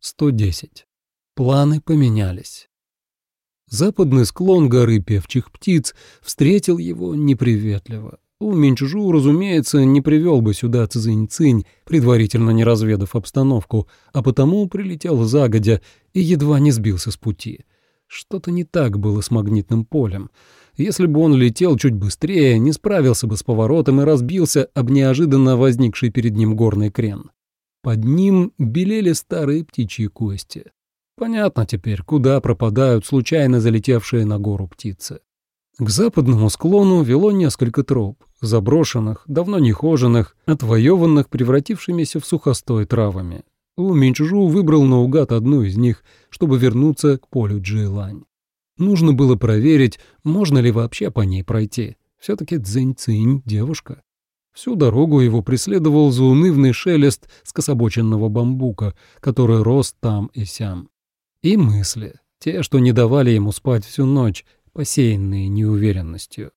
110. Планы поменялись. Западный склон горы певчих птиц встретил его неприветливо. У Минчжу, разумеется, не привел бы сюда Цзинь-Цинь, предварительно не разведав обстановку, а потому прилетел загодя и едва не сбился с пути. Что-то не так было с магнитным полем. Если бы он летел чуть быстрее, не справился бы с поворотом и разбился об неожиданно возникший перед ним горный крен. Под ним белели старые птичьи кости. Понятно теперь, куда пропадают случайно залетевшие на гору птицы. К западному склону вело несколько троп, заброшенных, давно нехоженных, отвоеванных, превратившимися в сухостой травами. У Минчжу выбрал наугад одну из них, чтобы вернуться к полю Джейлань. Нужно было проверить, можно ли вообще по ней пройти. Все-таки Цзинь-Цинь — девушка. Всю дорогу его преследовал заунывный шелест скособоченного бамбука, который рос там и сям. И мысли, те, что не давали ему спать всю ночь, посеянные неуверенностью.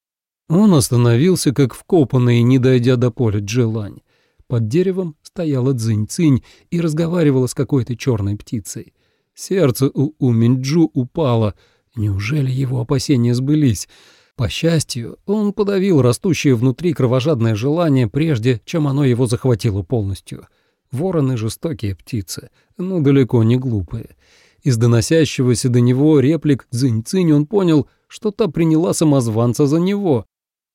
Он остановился, как вкопанный, не дойдя до поля Джилань. Под деревом стояла Цзинь-Цинь и разговаривала с какой-то черной птицей. Сердце у Уминджу упало. Неужели его опасения сбылись? По счастью, он подавил растущее внутри кровожадное желание, прежде чем оно его захватило полностью. Вороны — жестокие птицы, но далеко не глупые. Из доносящегося до него реплик «Цзинь-цинь» он понял, что та приняла самозванца за него.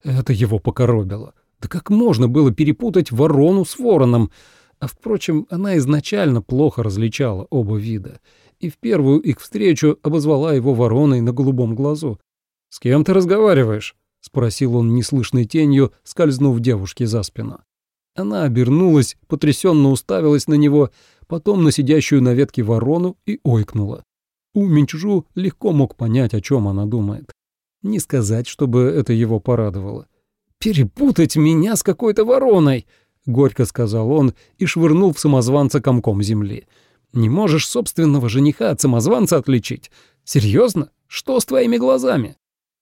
Это его покоробило. Да как можно было перепутать ворону с вороном? А, впрочем, она изначально плохо различала оба вида, и в первую их встречу обозвала его вороной на голубом глазу. «С кем ты разговариваешь?» — спросил он неслышной тенью, скользнув девушке за спину. Она обернулась, потрясенно уставилась на него, потом на сидящую на ветке ворону и ойкнула. У Минчжу легко мог понять, о чем она думает. Не сказать, чтобы это его порадовало. «Перепутать меня с какой-то вороной!» — горько сказал он и швырнул в самозванца комком земли. «Не можешь собственного жениха от самозванца отличить? Серьезно? Что с твоими глазами?»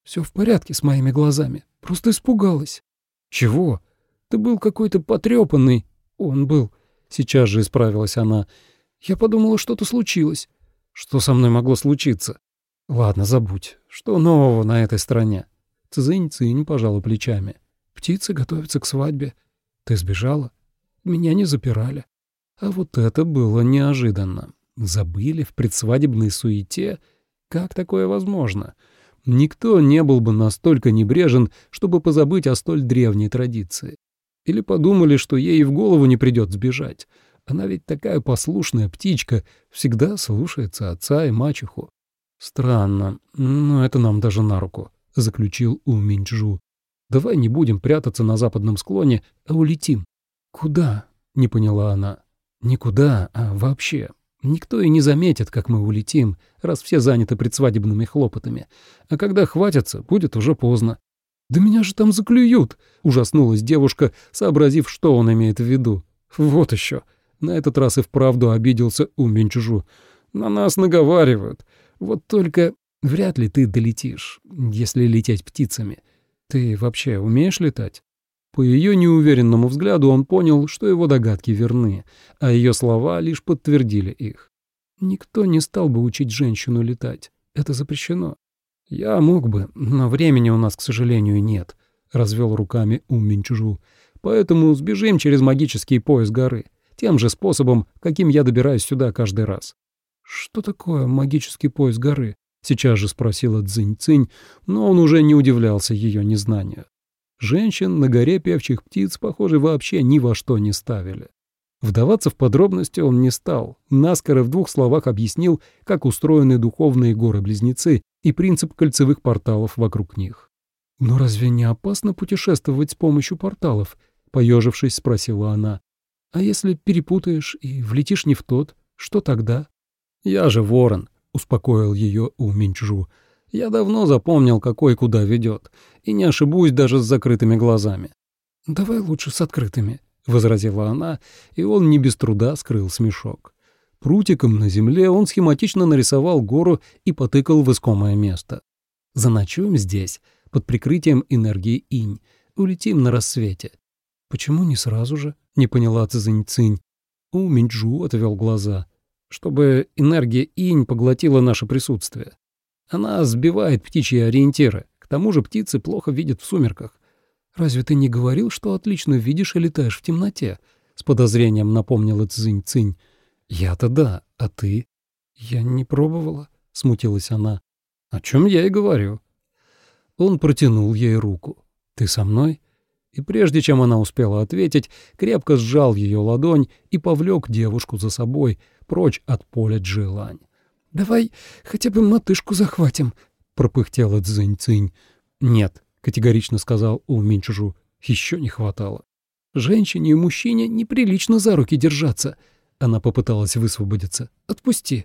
Все в порядке с моими глазами. Просто испугалась. Чего? Ты был какой-то потрепанный. Он был. Сейчас же исправилась она. Я подумала, что-то случилось. Что со мной могло случиться? Ладно, забудь. Что нового на этой стороне? Цзынь-цинь пожала плечами. Птицы готовятся к свадьбе. Ты сбежала? Меня не запирали. А вот это было неожиданно. Забыли в предсвадебной суете? Как такое возможно? — Никто не был бы настолько небрежен, чтобы позабыть о столь древней традиции. Или подумали, что ей в голову не придет сбежать. Она ведь такая послушная птичка, всегда слушается отца и мачеху. Странно, но это нам даже на руку, — заключил У Минчжу. Давай не будем прятаться на западном склоне, а улетим. Куда? — не поняла она. Никуда, а вообще. Никто и не заметит, как мы улетим, раз все заняты предсвадебными хлопотами. А когда хватятся, будет уже поздно. «Да меня же там заклюют!» — ужаснулась девушка, сообразив, что он имеет в виду. «Вот еще!» На этот раз и вправду обиделся Умбенчужу. «На нас наговаривают. Вот только вряд ли ты долетишь, если лететь птицами. Ты вообще умеешь летать?» По ее неуверенному взгляду он понял, что его догадки верны, а ее слова лишь подтвердили их. Никто не стал бы учить женщину летать. Это запрещено. Я мог бы, но времени у нас, к сожалению, нет, — развел руками Ум Минчужу. Поэтому сбежим через магический пояс горы, тем же способом, каким я добираюсь сюда каждый раз. Что такое магический пояс горы? Сейчас же спросила Цзинь-Цинь, но он уже не удивлялся ее незнанию. Женщин на горе певчих птиц, похоже, вообще ни во что не ставили. Вдаваться в подробности он не стал, наскоро в двух словах объяснил, как устроены духовные горы-близнецы и принцип кольцевых порталов вокруг них. «Но разве не опасно путешествовать с помощью порталов?» — поежившись, спросила она. «А если перепутаешь и влетишь не в тот, что тогда?» «Я же ворон», — успокоил ее У Минчжу. Я давно запомнил, какой куда ведет, и не ошибусь даже с закрытыми глазами. «Давай лучше с открытыми», — возразила она, и он не без труда скрыл смешок. Прутиком на земле он схематично нарисовал гору и потыкал в искомое место. «Заночуем здесь, под прикрытием энергии инь. Улетим на рассвете». «Почему не сразу же?» — не поняла Цзинь-Цинь. У Минджу отвел глаза. чтобы энергия инь поглотила наше присутствие. Она сбивает птичьи ориентиры. К тому же птицы плохо видят в сумерках. «Разве ты не говорил, что отлично видишь и летаешь в темноте?» — с подозрением напомнила Цзинь-Цинь. «Я-то да, а ты?» «Я не пробовала», — смутилась она. «О чем я и говорю». Он протянул ей руку. «Ты со мной?» И прежде чем она успела ответить, крепко сжал ее ладонь и повлек девушку за собой, прочь от поля Джилань. «Давай хотя бы матышку захватим», — пропыхтела Цзинь-Цинь. «Нет», — категорично сказал У «еще не хватало». «Женщине и мужчине неприлично за руки держаться», — она попыталась высвободиться. «Отпусти».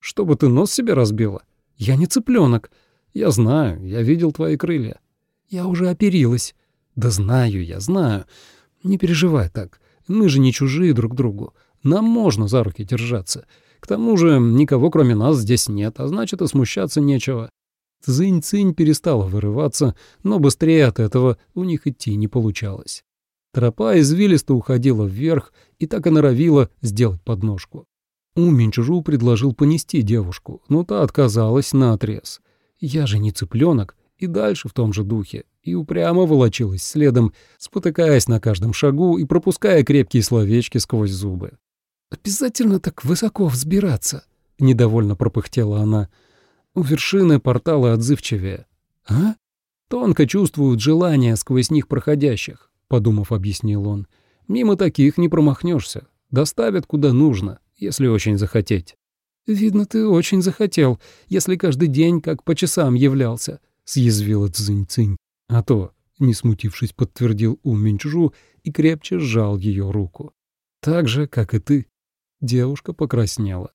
«Чтобы ты нос себе разбила?» «Я не цыпленок. Я знаю, я видел твои крылья». «Я уже оперилась». «Да знаю я, знаю. Не переживай так. Мы же не чужие друг другу. Нам можно за руки держаться. К тому же никого кроме нас здесь нет, а значит и смущаться нечего». Цзинь-цинь перестала вырываться, но быстрее от этого у них идти не получалось. Тропа извилисто уходила вверх и так и норовила сделать подножку. У Минчжу предложил понести девушку, но та отказалась наотрез. «Я же не цыпленок», и дальше в том же духе, и упрямо волочилась следом, спотыкаясь на каждом шагу и пропуская крепкие словечки сквозь зубы. «Обязательно так высоко взбираться», — недовольно пропыхтела она. «У вершины портала отзывчивее». «А?» «Тонко чувствуют желание сквозь них проходящих», — подумав, объяснил он. «Мимо таких не промахнешься. Доставят куда нужно, если очень захотеть». «Видно, ты очень захотел, если каждый день как по часам являлся», — съязвила Цзинь-Цинь. «А то», — не смутившись, подтвердил У Минчжу и крепче сжал ее руку. «Так же, как и ты». Девушка покраснела.